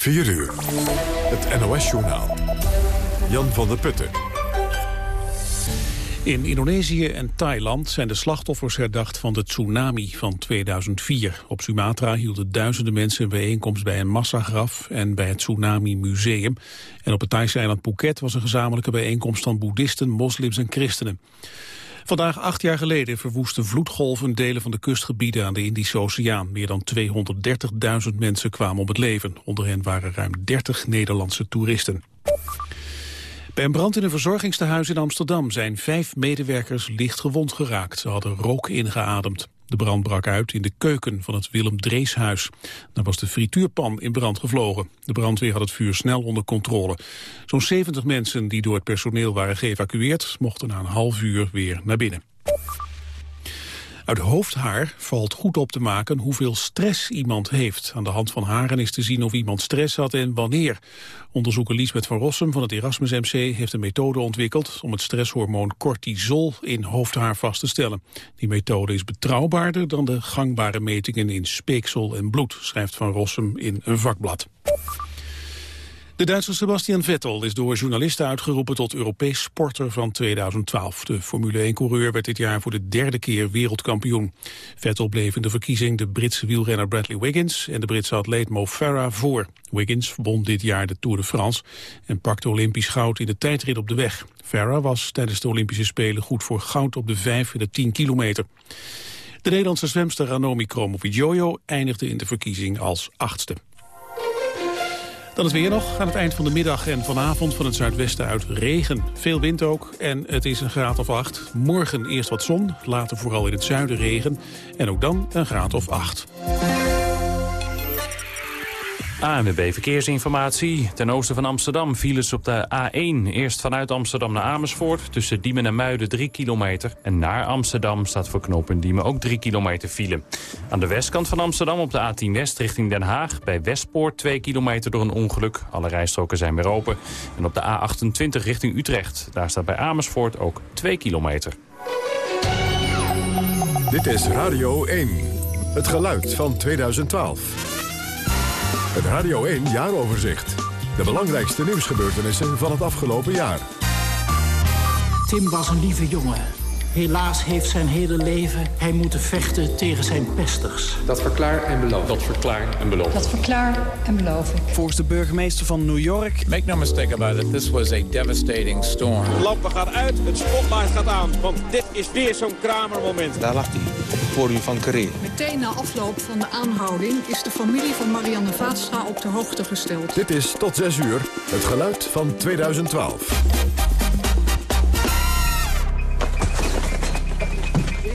4 uur. Het NOS-journaal. Jan van der Putten. In Indonesië en Thailand zijn de slachtoffers herdacht van de tsunami van 2004. Op Sumatra hielden duizenden mensen een bijeenkomst bij een massagraf en bij het Tsunami Museum. En op het Thaise eiland Phuket was een gezamenlijke bijeenkomst van boeddhisten, moslims en christenen. Vandaag acht jaar geleden verwoesten vloedgolven delen van de kustgebieden aan de Indische Oceaan. Meer dan 230.000 mensen kwamen om het leven. Onder hen waren ruim 30 Nederlandse toeristen. Bij een brand in een verzorgingstehuis in Amsterdam zijn vijf medewerkers licht gewond geraakt. Ze hadden rook ingeademd. De brand brak uit in de keuken van het Willem Dreeshuis. Daar was de frituurpan in brand gevlogen. De brandweer had het vuur snel onder controle. Zo'n 70 mensen die door het personeel waren geëvacueerd... mochten na een half uur weer naar binnen. Uit hoofdhaar valt goed op te maken hoeveel stress iemand heeft. Aan de hand van haren is te zien of iemand stress had en wanneer. Onderzoeker Liesbeth van Rossum van het Erasmus MC heeft een methode ontwikkeld om het stresshormoon cortisol in hoofdhaar vast te stellen. Die methode is betrouwbaarder dan de gangbare metingen in speeksel en bloed, schrijft van Rossum in een vakblad. De Duitse Sebastian Vettel is door journalisten uitgeroepen tot Europees sporter van 2012. De Formule 1-coureur werd dit jaar voor de derde keer wereldkampioen. Vettel bleef in de verkiezing de Britse wielrenner Bradley Wiggins en de Britse atleet Mo Farah voor. Wiggins won dit jaar de Tour de France en pakte Olympisch goud in de tijdrit op de weg. Farah was tijdens de Olympische Spelen goed voor goud op de 5 en de 10 kilometer. De Nederlandse zwemster Ranomi Kromowidjojo eindigde in de verkiezing als achtste. Dan het weer nog. Aan het eind van de middag en vanavond van het zuidwesten uit regen. Veel wind ook en het is een graad of acht. Morgen eerst wat zon, later vooral in het zuiden regen. En ook dan een graad of acht. ANWB Verkeersinformatie. Ten oosten van Amsterdam files op de A1. Eerst vanuit Amsterdam naar Amersfoort. Tussen Diemen en Muiden 3 kilometer. En naar Amsterdam staat voor knooppunt Diemen ook 3 kilometer file. Aan de westkant van Amsterdam op de A10 West richting Den Haag. Bij Westpoort 2 kilometer door een ongeluk. Alle rijstroken zijn weer open. En op de A28 richting Utrecht. Daar staat bij Amersfoort ook 2 kilometer. Dit is Radio 1. Het geluid van 2012. Het Radio 1 Jaaroverzicht. De belangrijkste nieuwsgebeurtenissen van het afgelopen jaar. Tim was een lieve jongen. Helaas heeft zijn hele leven hij moeten vechten tegen zijn pesters. Dat verklaar en beloof. Dat verklaar en beloof. Dat verklaar en beloof ik. Volgens de burgemeester van New York... Make no mistake about it, this was a devastating storm. De lampen gaat uit, het spotlight gaat aan. Want dit is weer zo'n kramermoment. Daar lag hij, voor u van Carré. Meteen na afloop van de aanhouding is de familie van Marianne Vaatstra op de hoogte gesteld. Dit is tot 6 uur het geluid van 2012.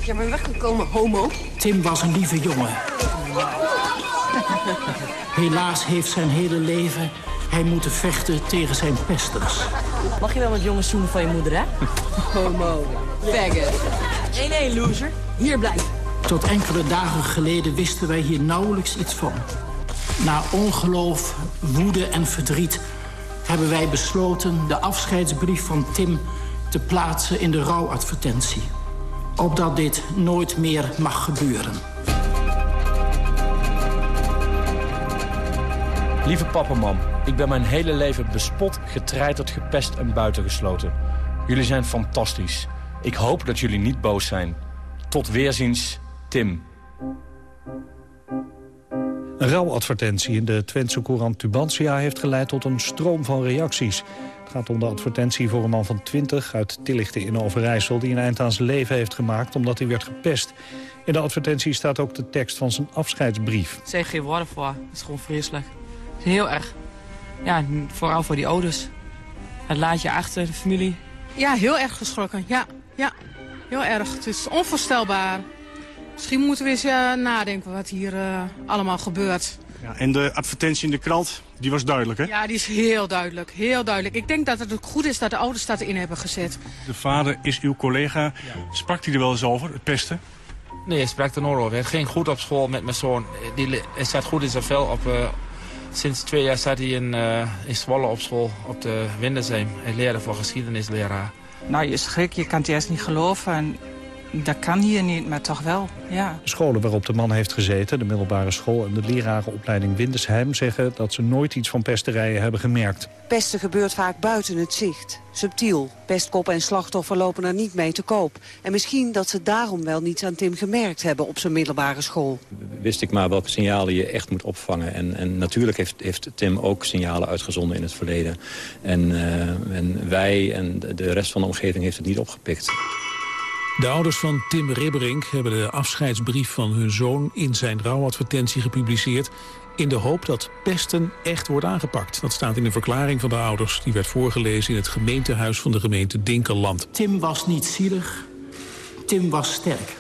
Ja, maar weggekomen, homo. Tim was een lieve jongen. Helaas heeft zijn hele leven hij moeten vechten tegen zijn pesters. Mag je wel met jongens zoenen van je moeder, hè? Homo. Faggot. Nee, nee, loser. Hier blijf. Tot enkele dagen geleden wisten wij hier nauwelijks iets van. Na ongeloof, woede en verdriet hebben wij besloten de afscheidsbrief van Tim te plaatsen in de rouwadvertentie opdat dit nooit meer mag gebeuren. Lieve papa, mam, ik ben mijn hele leven bespot, getreiterd, gepest en buitengesloten. Jullie zijn fantastisch. Ik hoop dat jullie niet boos zijn. Tot weerziens, Tim. Een rouwadvertentie in de Twentse courant Tubantia heeft geleid tot een stroom van reacties gaat om de advertentie voor een man van 20 uit Tillichten in Overijssel... die een eind aan zijn leven heeft gemaakt omdat hij werd gepest. In de advertentie staat ook de tekst van zijn afscheidsbrief. Ik zeg geen woorden voor. Het is gewoon vreselijk. Het is heel erg. Ja, vooral voor die ouders. Het laat je achter, de familie. Ja, heel erg geschrokken. Ja, ja, heel erg. Het is onvoorstelbaar. Misschien moeten we eens uh, nadenken wat hier uh, allemaal gebeurt. Ja, en de advertentie in de krant, die was duidelijk, hè? Ja, die is heel duidelijk. Heel duidelijk. Ik denk dat het ook goed is dat de ouders dat erin hebben gezet. De vader is uw collega. Sprak hij er wel eens over, het pesten? Nee, hij sprak er nooit over. Hij ging goed op school met mijn zoon. Die, hij staat goed in zijn vel. Op, uh, sinds twee jaar staat hij in, uh, in Zwolle op school, op de Windersheim. Hij leerde voor geschiedenisleraar. Nou, je schrik, je kan het eerst niet geloven. Dat kan hier niet, maar toch wel, ja. De scholen waarop de man heeft gezeten, de middelbare school... en de lerarenopleiding Windesheim zeggen dat ze nooit iets van pesterijen hebben gemerkt. Pesten gebeurt vaak buiten het zicht. Subtiel. Pestkop en slachtoffer lopen er niet mee te koop. En misschien dat ze daarom wel niets aan Tim gemerkt hebben op zijn middelbare school. Wist ik maar welke signalen je echt moet opvangen. En, en natuurlijk heeft, heeft Tim ook signalen uitgezonden in het verleden. En, uh, en wij en de rest van de omgeving heeft het niet opgepikt. De ouders van Tim Ribberink hebben de afscheidsbrief van hun zoon in zijn rouwadvertentie gepubliceerd in de hoop dat pesten echt wordt aangepakt. Dat staat in de verklaring van de ouders. Die werd voorgelezen in het gemeentehuis van de gemeente Dinkeland. Tim was niet zielig, Tim was sterk.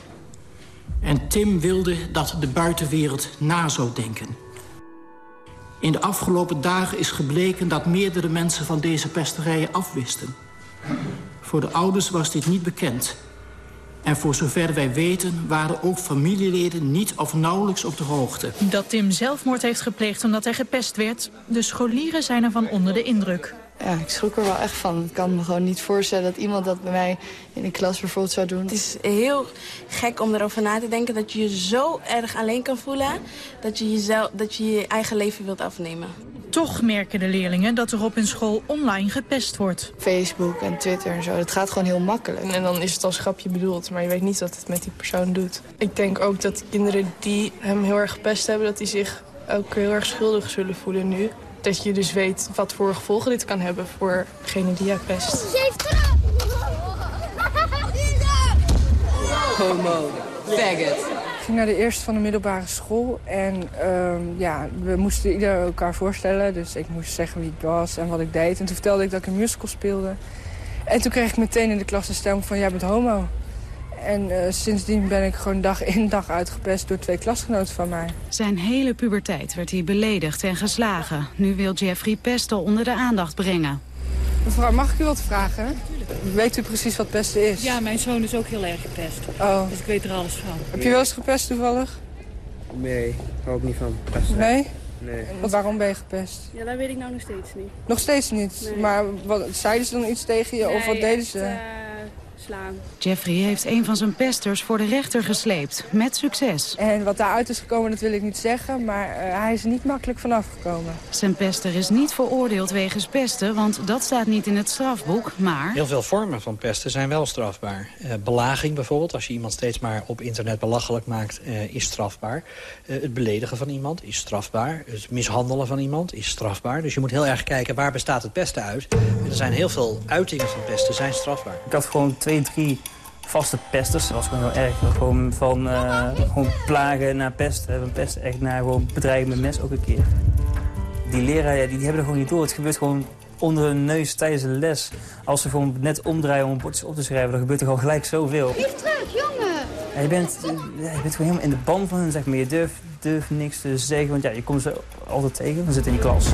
En Tim wilde dat de buitenwereld na zou denken. In de afgelopen dagen is gebleken dat meerdere mensen van deze pesterijen afwisten. Voor de ouders was dit niet bekend. En voor zover wij weten waren ook familieleden niet of nauwelijks op de hoogte. Dat Tim zelfmoord heeft gepleegd omdat hij gepest werd... de scholieren zijn ervan onder de indruk. Ja, ik schrok er wel echt van. Ik kan me gewoon niet voorstellen dat iemand dat bij mij in de klas bijvoorbeeld zou doen. Het is heel gek om erover na te denken dat je je zo erg alleen kan voelen... dat je jezelf, dat je, je eigen leven wilt afnemen. Toch merken de leerlingen dat er op hun school online gepest wordt. Facebook en Twitter en zo, dat gaat gewoon heel makkelijk. En dan is het als grapje bedoeld, maar je weet niet wat het met die persoon doet. Ik denk ook dat kinderen die hem heel erg gepest hebben... dat die zich ook heel erg schuldig zullen voelen nu dat je dus weet wat voor gevolgen dit kan hebben voor degene die jou pest. Homo, faggot. Ik ging naar de eerste van de middelbare school en uh, ja, we moesten ieder elkaar voorstellen. Dus ik moest zeggen wie ik was en wat ik deed. En toen vertelde ik dat ik een musical speelde. En toen kreeg ik meteen in de klas de stem van jij bent homo. En uh, sindsdien ben ik gewoon dag in dag uitgepest door twee klasgenoten van mij. Zijn hele puberteit werd hij beledigd en geslagen. Nu wil Jeffrey pesten onder de aandacht brengen. Mevrouw, mag ik u wat vragen? Weet u precies wat pesten is? Ja, mijn zoon is ook heel erg gepest. Oh. Dus ik weet er alles van. Heb je wel eens gepest toevallig? Nee, ik hou ook niet van pesten. Nee? Nee. Want waarom ben je gepest? Ja, dat weet ik nou nog steeds niet. Nog steeds niet? Nee. Maar wat, zeiden ze dan iets tegen je nee, of wat deden echt, ze? Uh, slaan. Jeffrey heeft een van zijn pesters voor de rechter gesleept. Met succes. En wat daaruit is gekomen, dat wil ik niet zeggen. Maar uh, hij is er niet makkelijk vanaf gekomen. Zijn pester is niet veroordeeld wegens pesten, want dat staat niet in het strafboek. Maar... Heel veel vormen van pesten zijn wel strafbaar. Uh, belaging bijvoorbeeld, als je iemand steeds maar op internet belachelijk maakt, uh, is strafbaar. het beledigen van iemand is strafbaar. Het mishandelen van iemand is strafbaar. Dus je moet heel erg kijken waar bestaat het pesten uit. En er zijn heel veel uitingen van pesten zijn strafbaar. Ik had gewoon twee, drie vaste pesters. Dat was gewoon heel erg. Gewoon van uh, gewoon plagen naar pesten. Van pesten echt naar gewoon bedreigen met mes ook een keer. Die leraren ja, die, die hebben er gewoon niet door. Het gebeurt gewoon onder hun neus tijdens de les. Als ze gewoon net omdraaien om bordjes op te schrijven, dan gebeurt er gewoon gelijk zoveel. Lief terug, jongen! Ja, je, bent, ja, je bent gewoon helemaal in de band van hen, zeg maar. Je durft, durft niks te zeggen, want ja, je komt ze altijd tegen. Dan zit in die klas.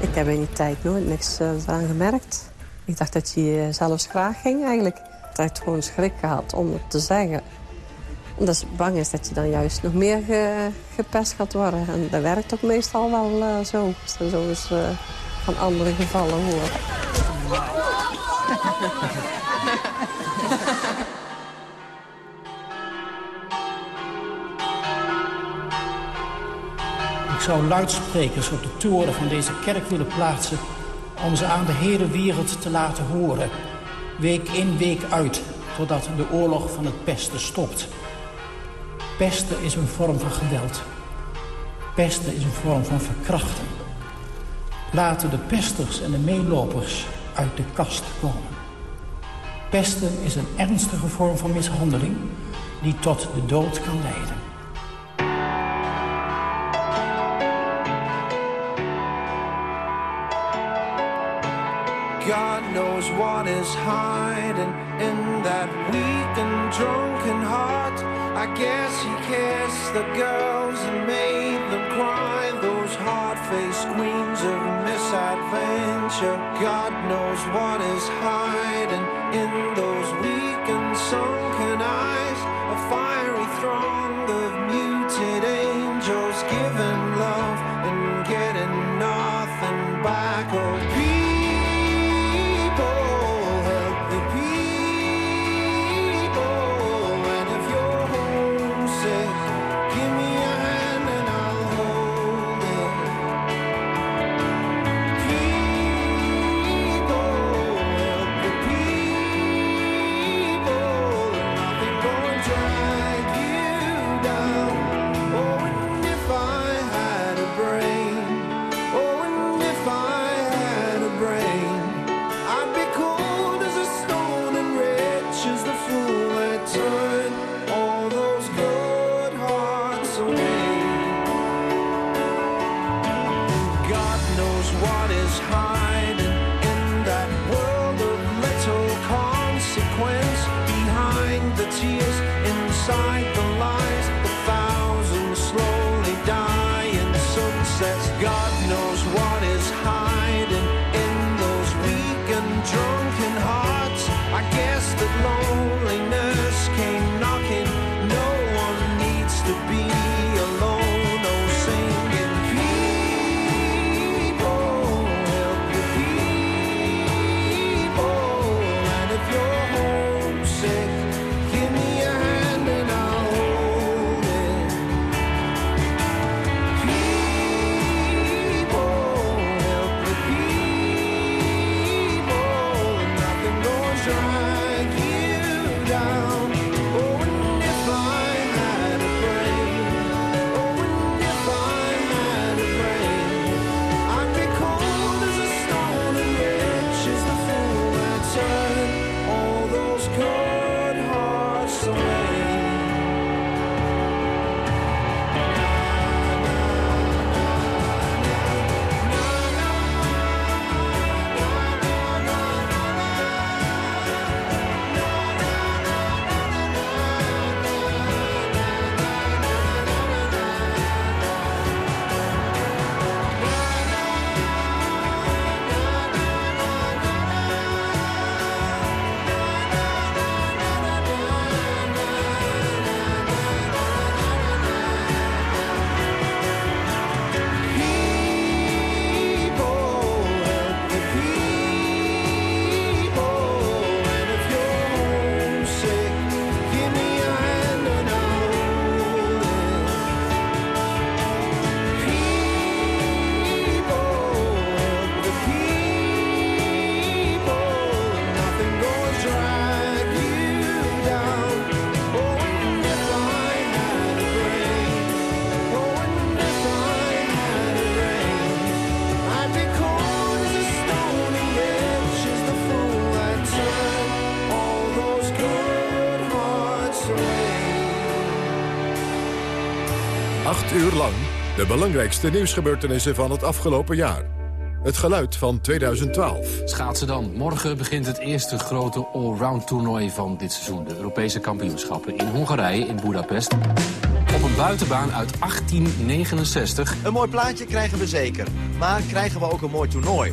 Ik heb in die tijd nooit niks uh, aan gemerkt. Ik dacht dat je zelfs graag ging eigenlijk. Ik had gewoon schrik gehad om het te zeggen. Omdat ze bang is dat je dan juist nog meer ge, gepest gaat worden. En dat werkt ook meestal wel uh, zo. Je zo eens uh, van andere gevallen hoort. Ik zou luidsprekers op de toren van deze kerk willen plaatsen... om ze aan de hele wereld te laten horen. Week in, week uit, totdat de oorlog van het pesten stopt. Pesten is een vorm van geweld. Pesten is een vorm van verkrachting. Laten de pesters en de meelopers uit de kast komen. Pesten is een ernstige vorm van mishandeling die tot de dood kan leiden. God knows what is hiding in that weak and drunken heart. I guess he kissed the girls and made them cry. Those hard-faced queens of misadventure. God knows what is hiding in those weak and sunken uur lang de belangrijkste nieuwsgebeurtenissen van het afgelopen jaar. Het geluid van 2012. Schaatsen dan. Morgen begint het eerste grote allround toernooi van dit seizoen. De Europese kampioenschappen in Hongarije, in Budapest. Op een buitenbaan uit 1869. Een mooi plaatje krijgen we zeker. Maar krijgen we ook een mooi toernooi?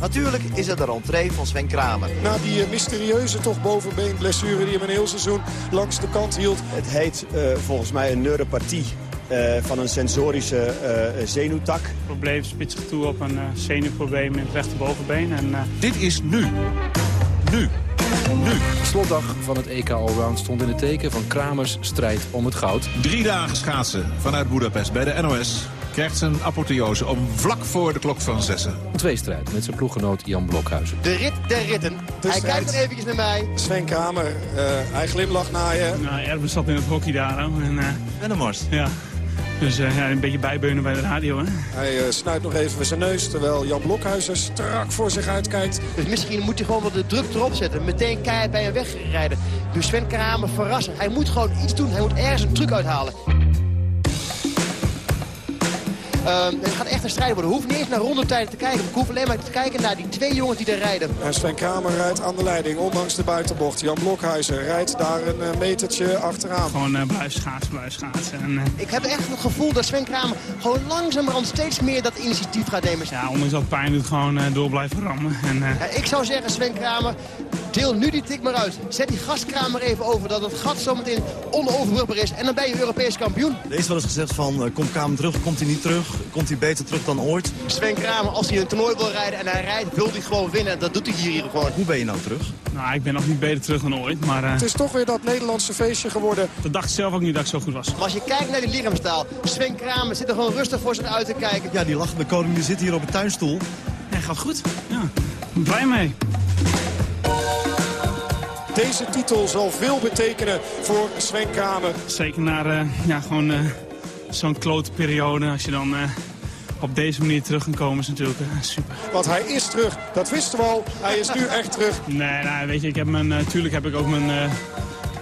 Natuurlijk is het de rentree van Sven Kramer. Na die eh, mysterieuze toch bovenbeenblessure die hem een heel seizoen langs de kant hield. Het heet eh, volgens mij een neuropathie van een sensorische eh, zenuwtak. Het probleem spitst zich toe op een uh, zenuwprobleem in het rechterbovenbeen. En, uh... Dit is nu. Nu. Nu. Slotdag van het EK Allround stond in het teken van Kramers strijd om het goud. Drie dagen schaatsen vanuit Budapest bij de NOS krijgt zijn apotheose om vlak voor de klok van zessen. Een tweestrijd met zijn ploeggenoot Jan Blokhuizen. De rit der ritten. De hij strijd. kijkt er eventjes naar mij. Sven Kramer, uh, hij glimlacht naar je. Nou, Erben zat in het hockey daar. En, uh, en een mars. Ja. Dus uh, ja, een beetje bijbeunen bij de radio, hè? Hij uh, snuit nog even zijn neus, terwijl Jan Blokhuizen strak voor zich uitkijkt. Dus misschien moet hij gewoon wel de druk erop zetten. Meteen keihard bij hem wegrijden. Dus Sven Kramer verrassen. Hij moet gewoon iets doen. Hij moet ergens een truc uithalen. Uh, het gaat echt een strijd worden. We hoeven niet eens naar rondetijden te kijken. We hoeven alleen maar te kijken naar die twee jongens die daar rijden. En Sven Kramer rijdt aan de leiding, ondanks de buitenbocht. Jan Blokhuizen rijdt daar een uh, metertje achteraan. Gewoon uh, blijf schaatsen, blijf schaatsen. En, uh... Ik heb echt het gevoel dat Sven Kramer gewoon langzamerhand steeds meer dat initiatief gaat nemen. Ja, ondanks dat pijn doet, gewoon door blijven rammen. En, ja, ik zou zeggen, Sven Kramer, deel nu die tik maar uit. Zet die gaskramer even over, dat het gat zometeen onoverbrugbaar is. En dan ben je Europees kampioen. Er is wel eens gezegd van, komt Kramer terug, komt hij niet terug? Komt hij beter terug dan ooit? Sven Kramer, als hij een toernooi wil rijden en hij rijdt, wil hij gewoon winnen. Dat doet hij hier gewoon. Hoe ben je nou terug? Nou, ik ben nog niet beter terug dan ooit, maar... Uh... Het is toch weer dat Nederlandse feestje geworden. Dat dacht ik zelf ook niet dat ik zo goed was. Maar als je kijkt naar die lichaamstaal, Sven Kramer zit er gewoon rustig voor zich uit te kijken. Ja, die lachende koning die zit hier op een tuinstoel. Ja, gaat goed. Ja, blij mee. Deze titel zal veel betekenen voor Sven Kramer. Zeker naar uh, ja, gewoon uh, zo'n klote periode. Als je dan uh, op deze manier terug kan komen is natuurlijk super. Want hij is terug, dat wisten we al. Hij is nu echt terug. Nee, nou, weet je, ik heb mijn, natuurlijk heb ik ook mijn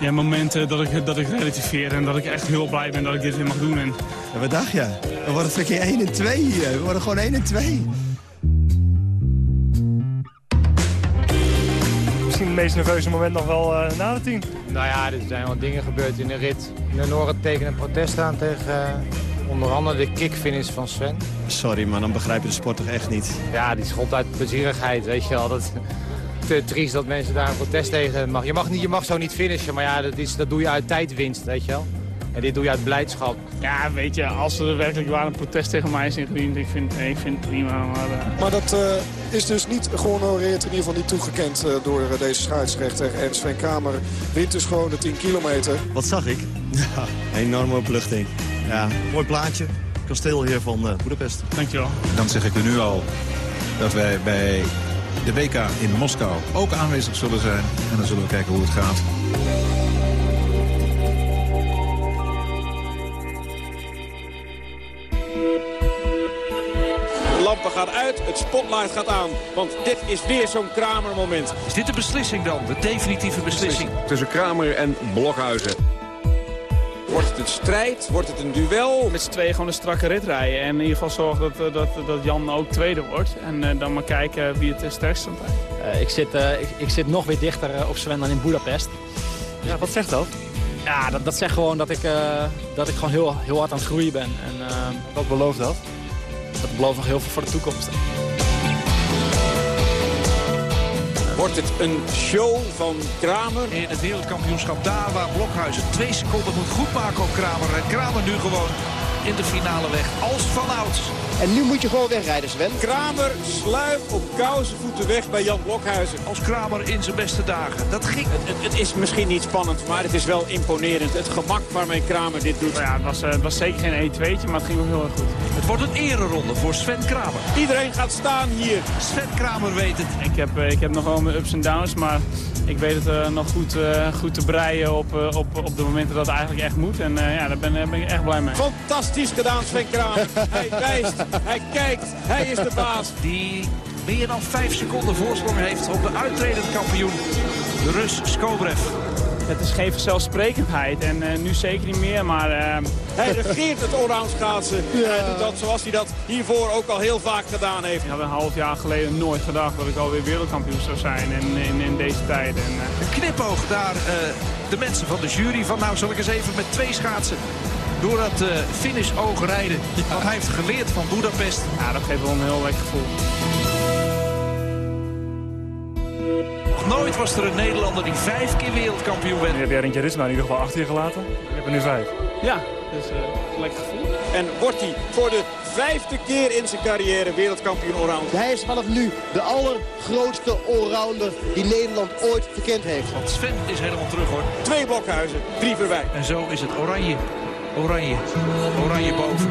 ja, momenten dat ik, dat ik relativeer. En dat ik echt heel blij ben dat ik dit weer mag doen. En... Ja, wat dacht je? We worden straks 1 en 2 hier. We worden gewoon 1 en 2. Misschien het meest nerveuze moment nog wel uh, na de tien. Nou ja, er zijn wel dingen gebeurd in de rit. De Noren tekenen een protest aan tegen uh, onder andere de kickfinish van Sven. Sorry, maar dan begrijp je de sport toch echt niet? Ja, die schopt uit plezierigheid, weet je wel. Dat, te triest dat mensen daar een protest tegen mag. Je mag, niet, je mag zo niet finishen, maar ja, dat, is, dat doe je uit tijdwinst, weet je wel. En dit doe je uit blijdschap. Ja, weet je, als er werkelijk waar een protest tegen mij is ingediend, ik vind, ik vind het prima. Maar, uh... maar dat uh, is dus niet gehonoreerd, in ieder geval niet toegekend uh, door deze scheidsrechter. En Sven Kramer wint dus gewoon de 10 kilometer. Wat zag ik? Ja, enorme opluchting. Ja, mooi plaatje. Kasteel hier van uh, Boedapest. Dankjewel. Dan zeg ik u nu al dat wij bij de WK in Moskou ook aanwezig zullen zijn. En dan zullen we kijken hoe het gaat. Gaat uit, het spotlight gaat aan. Want dit is weer zo'n Kramer-moment. Is dit de beslissing dan? De definitieve beslissing? Tussen Kramer en Blokhuizen. Wordt het een strijd? Wordt het een duel? Met z'n tweeën gewoon een strakke rit rijden. En in ieder geval zorgen dat, dat, dat Jan ook tweede wordt. En uh, dan maar kijken wie het sterkst staat. Uh, ik, zit, uh, ik, ik, zit nog weer dichter op Sven dan in Budapest. Ja, wat zegt dat? Ja, dat, dat zegt gewoon dat ik, dat ik gewoon heel, heel hard aan het groeien ben. En, wat belooft dat? Dat belooft nog heel veel voor de toekomst. Wordt het een show van Kramer? In het wereldkampioenschap daar waar Blokhuizen twee seconden moet goedmaken op Kramer. En Kramer nu gewoon in de finale weg als vanouds. En nu moet je gewoon wegrijden, Sven. Kramer sluipt op kouze voeten weg bij Jan Blokhuizen. Als Kramer in zijn beste dagen. Dat ging. Het, het, het, is misschien niet spannend, maar het is wel imponerend. Het gemak waarmee Kramer dit doet. Nou ja, het was, het was zeker geen 1-2'tje, maar het ging ook heel erg goed. Het wordt een ereronde voor Sven Kramer. Iedereen gaat staan hier. Sven Kramer weet het. Ik heb, uh, ik heb nog wel mijn ups en downs, maar ik weet het uh, nog goed, goed te breien op, op, op de momenten dat het eigenlijk echt moet. En ja, daar ben, ben ik echt blij mee. Fantastisch gedaan, Sven Kramer. Hij wijst, hij kijkt, hij is de baas. Die meer dan 5 seconden voorsprong heeft op de uittredend kampioen, de Rus Skobrev. Het is geen vanzelfsprekendheid en uh, nu zeker niet meer, maar... Uh... Hij regeert het allround schaatsen. Ja. Hij doet dat zoals hij dat hiervoor ook al heel vaak gedaan heeft. Ik had een half jaar geleden nooit gedacht dat ik alweer wereldkampioen zou zijn in, in, in deze tijden. En, uh... Een knipoog daar uh, de mensen van de jury van nou zal ik eens even met twee schaatsen door dat uh, finish oog rijden. Ja. Want hij heeft geleerd van Budapest. Ja, dat geeft wel een heel lekker gevoel. Nooit was er een Nederlander die vijf keer wereldkampioen werd. Nu heb jij Rintje Ritsma in ieder geval achter je gelaten. Ik heb er nu vijf. Ja, dus uh, lekker gevoel. En wordt hij voor de vijfde keer in zijn carrière wereldkampioen allround. Hij is vanaf nu de allergrootste allrounder die Nederland ooit gekend heeft. Want Sven is helemaal terug hoor. Twee blokhuizen, drie voorbij. En zo is het oranje Oranje. Oranje boven.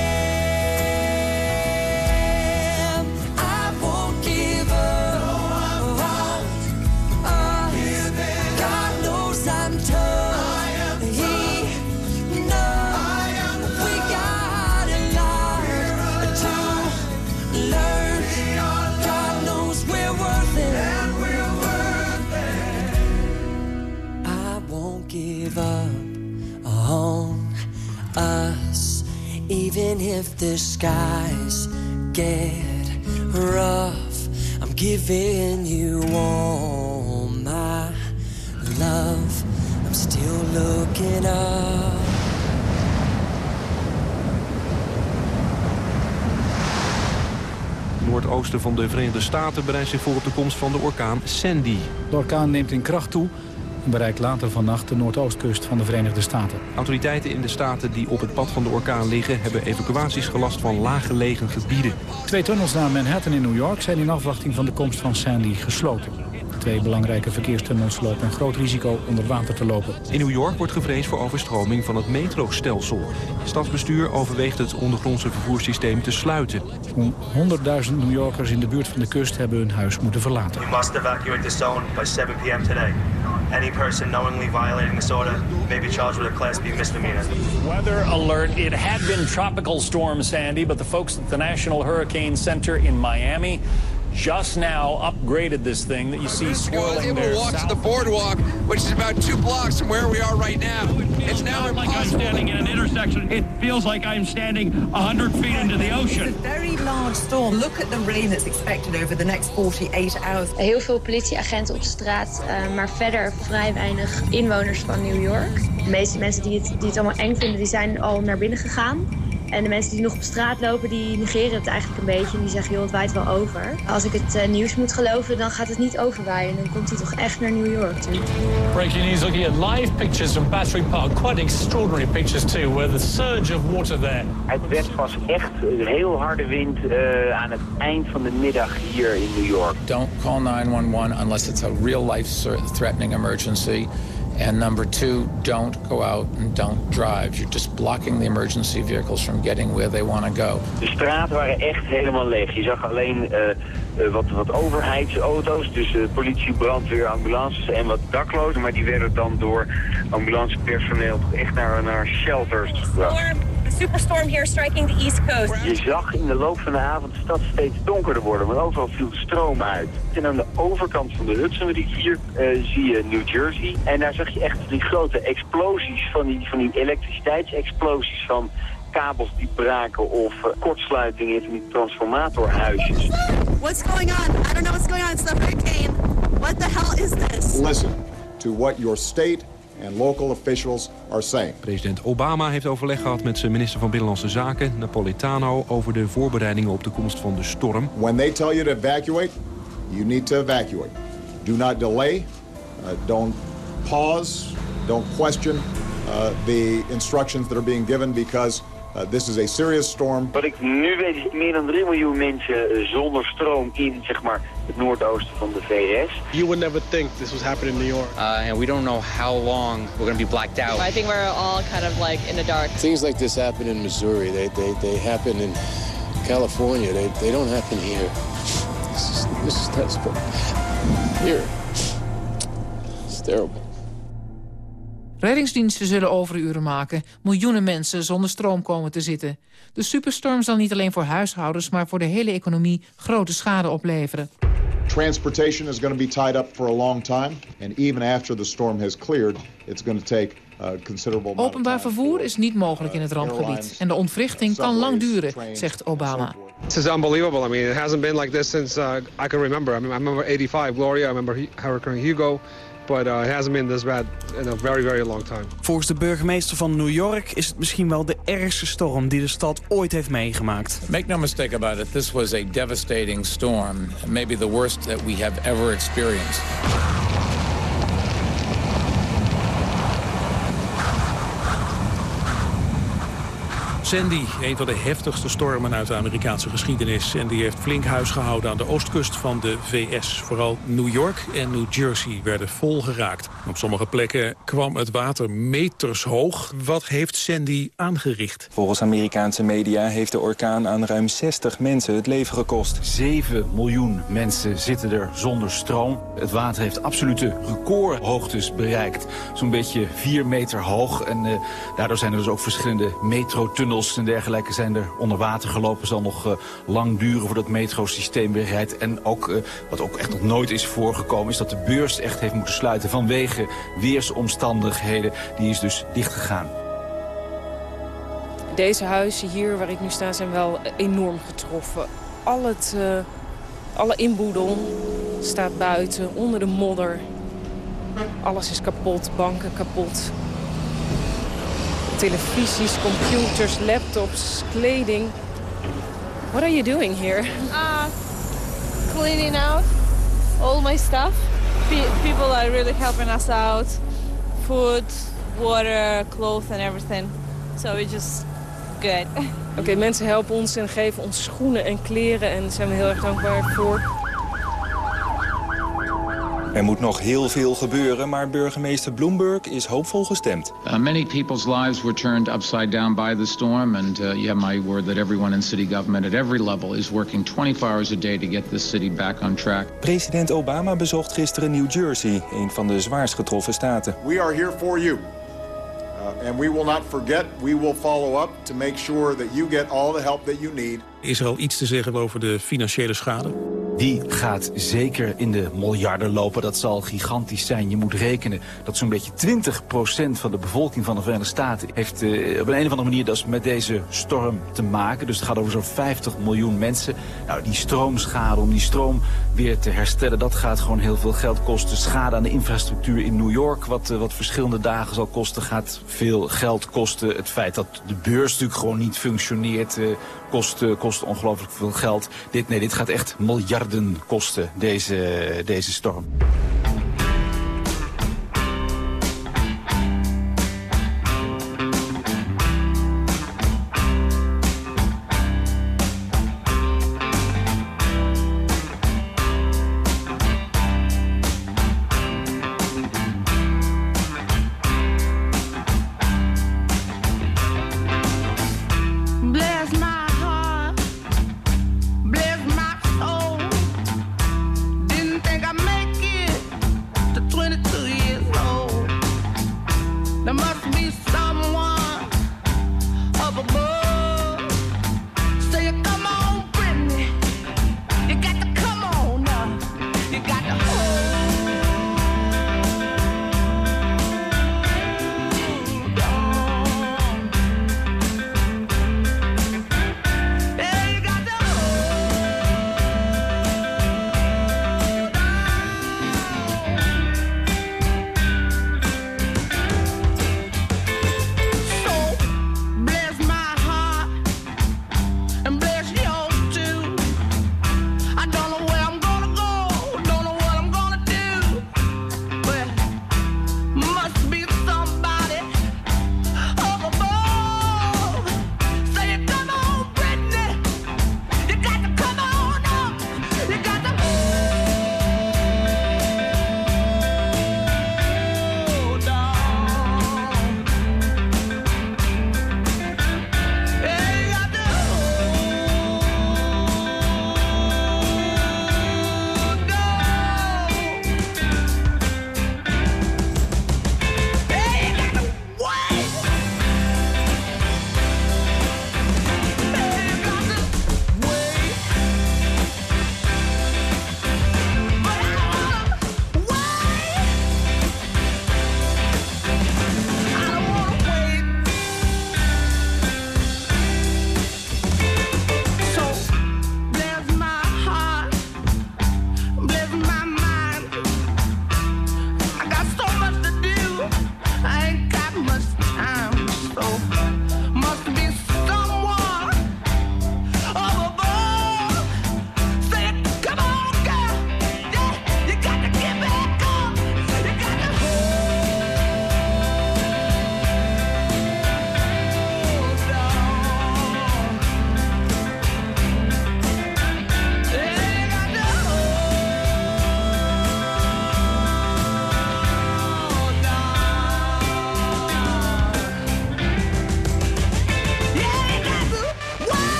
Even if the skies get rough. I'm giving you all my love. I'm still looking up. Noordoosten van de Verenigde Staten bereidt zich voor op de komst van de orkaan Sandy. De orkaan neemt in kracht toe bereikt later vannacht de noordoostkust van de Verenigde Staten. Autoriteiten in de staten die op het pad van de orkaan liggen... hebben evacuaties gelast van laaggelegen gebieden. Twee tunnels naar Manhattan in New York zijn in afwachting van de komst van Sandy gesloten. Twee belangrijke verkeerstunnels lopen een groot risico onder water te lopen. In New York wordt gevreesd voor overstroming van het metrostelsel. Het stadsbestuur overweegt het ondergrondse vervoerssysteem te sluiten. Zo'n 100.000 New Yorkers in de buurt van de kust hebben hun huis moeten verlaten. You must evacuate the zone by 7 p.m. today. Any person knowingly violating this order may be charged with a Class B misdemeanor. Weather alert. It had been Tropical Storm Sandy, but the folks at the National Hurricane Center in Miami just now upgraded this thing that you see I was swirling able there. to walk to the boardwalk, which is about two blocks from where we are right now. It's now Not like I'm impossible. standing in an intersection. It feels like I'm standing 100 feet into the ocean. It's a very large storm. Look at the rain that's expected over the next 48 hours. Heel veel politieagenten op straat, eh, maar verder vrij weinig inwoners van New York. De meeste mensen die het, die het allemaal eng vinden, die zijn al naar binnen gegaan. En de mensen die nog op straat lopen, die negeren het eigenlijk een beetje. En die zeggen, joh, het waait wel over. Als ik het eh, nieuws moet geloven, dan gaat het niet overwaaien. Dan komt hij toch echt naar New York toe. Breaking news looking at live pictures from Battery Park. Quite extraordinary pictures too, where the surge of water there. Het werd pas echt een heel harde wind eh, aan het eind van de middag hier in New York. Don't call 911 unless it's a real life-threatening emergency. And number two, don't go out and don't drive. You're just blocking the emergency vehicles from getting where they want to go. De straten waren echt helemaal leeg. Je zag alleen eh, eh, wat, wat overheidsauto's, dus eh, politie, brandweer, ambulances en wat daklozen. Maar die werden dan door ambulancepersoneel toch echt naar, naar shelters gebracht. Superstorm here striking the east coast. Je zag in de loop van de avond de stad steeds donkerder worden, want overal viel de stroom uit. En aan de overkant van de Hudsonrivier eh zie je New Jersey. En daar zag je echt die grote explosies van die, van die elektriciteitsexplosies van kabels die braken of eh, kortsluitingen in die transformatorhuisjes. What's going on? I don't know what's going on. It's the hurricane. What the hell is this? Listen to what your state and local officials are saying. President Obama heeft overleg gehad met zijn minister van Binnenlandse Zaken, Napolitano, over de voorbereidingen op de komst van de storm. When they tell you to evacuate, you need to evacuate. Do not delay. Uh, don't pause. Don't question uh, the instructions that are being given because uh, this is a serious storm. Wat ik nu weet is meer dan 3 miljoen mensen eh, zonder stroom in zeg maar, het noordoosten van de VS. You would never think this was happening in New York. Uh, and we don't know how long we're going to be blacked out. I think we're all kind of like in the dark. Things like this happen in Missouri. They, they, they happen in California. They, they don't happen here. This is, this is not Here. It's terrible. Reddingsdiensten zullen overuren maken. Miljoenen mensen zonder stroom komen te zitten. De superstorm zal niet alleen voor huishoudens... maar voor de hele economie grote schade opleveren. Transportation is going to be tied up for a long time. And even after the storm has cleared, it's going to take Openbaar vervoer is niet mogelijk in het rampgebied. En de ontwrichting kan lang duren, zegt Obama. This is unbelievable. I mean, it hasn't been like this since uh, I can remember. I mean, I remember 85, Gloria. I remember Hu- Hurricane Hugo. But uh, it hasn't been this bad in a very, very long time. Volgens de burgemeester van New York is het misschien wel de ergste storm die de stad ooit heeft meegemaakt. Make no mistake about it, this was a devastating storm. Maybe the worst that we have ever experienced. Sandy, een van de heftigste stormen uit de Amerikaanse geschiedenis. En die heeft flink huis gehouden aan de oostkust van de VS. Vooral New York en New Jersey werden vol geraakt. Op sommige plekken kwam het water meters hoog. Wat heeft Sandy aangericht? Volgens Amerikaanse media heeft de orkaan aan ruim 60 mensen het leven gekost. 7 miljoen mensen zitten er zonder stroom. Het water heeft absolute recordhoogtes bereikt. Zo'n beetje 4 meter hoog. En uh, daardoor zijn er dus ook verschillende metrotunnels en dergelijke zijn er onder water gelopen. Zal nog uh, lang duren voordat het metrosysteem weer rijdt. En ook, uh, wat ook echt nog nooit is voorgekomen... is dat de beurs echt heeft moeten sluiten vanwege weersomstandigheden. Die is dus dichtgegaan. Deze huizen hier waar ik nu sta zijn wel enorm getroffen. Al het, uh, alle inboedel staat buiten, onder de modder. Alles is kapot, banken kapot televisies, computers, laptops, kleding. What are you doing here? Uh, cleaning out all my stuff. Pe people are really helping us out. Food, water, clothes and everything. So we just good. Oké, okay, mensen helpen ons en geven ons schoenen en kleren en daar zijn we heel erg dankbaar voor. Er moet nog heel veel gebeuren, maar burgemeester Bloomberg is hoopvol gestemd. Uh, many people's lives were turned upside down by the storm, and uh, you have my word that everyone in city government at every level is working 24 hours a day to get this city back on track. President Obama bezocht gisteren New Jersey, een van de zwaarst getroffen staten. We are here for you. Uh, and we will not forget, we will follow up to make sure that you get all the help that you need. Is er al iets te zeggen over de financiële schade? Die gaat zeker in de miljarden lopen. Dat zal gigantisch zijn. Je moet rekenen dat zo'n beetje 20% van de bevolking van de Verenigde Staten... heeft uh, op een, of andere manier met deze storm te maken. Dus het gaat over zo'n 50 miljoen mensen. Nou, die stroomschade, om die stroom weer te herstellen... dat gaat gewoon heel veel geld kosten. Schade aan de infrastructuur in New York, wat, uh, wat verschillende dagen zal kosten... gaat veel geld kosten. Het feit dat de beurs natuurlijk gewoon niet functioneert... Uh, kost, kost ongelooflijk veel geld. Dit, nee, dit gaat echt miljarden kosten, deze, deze storm.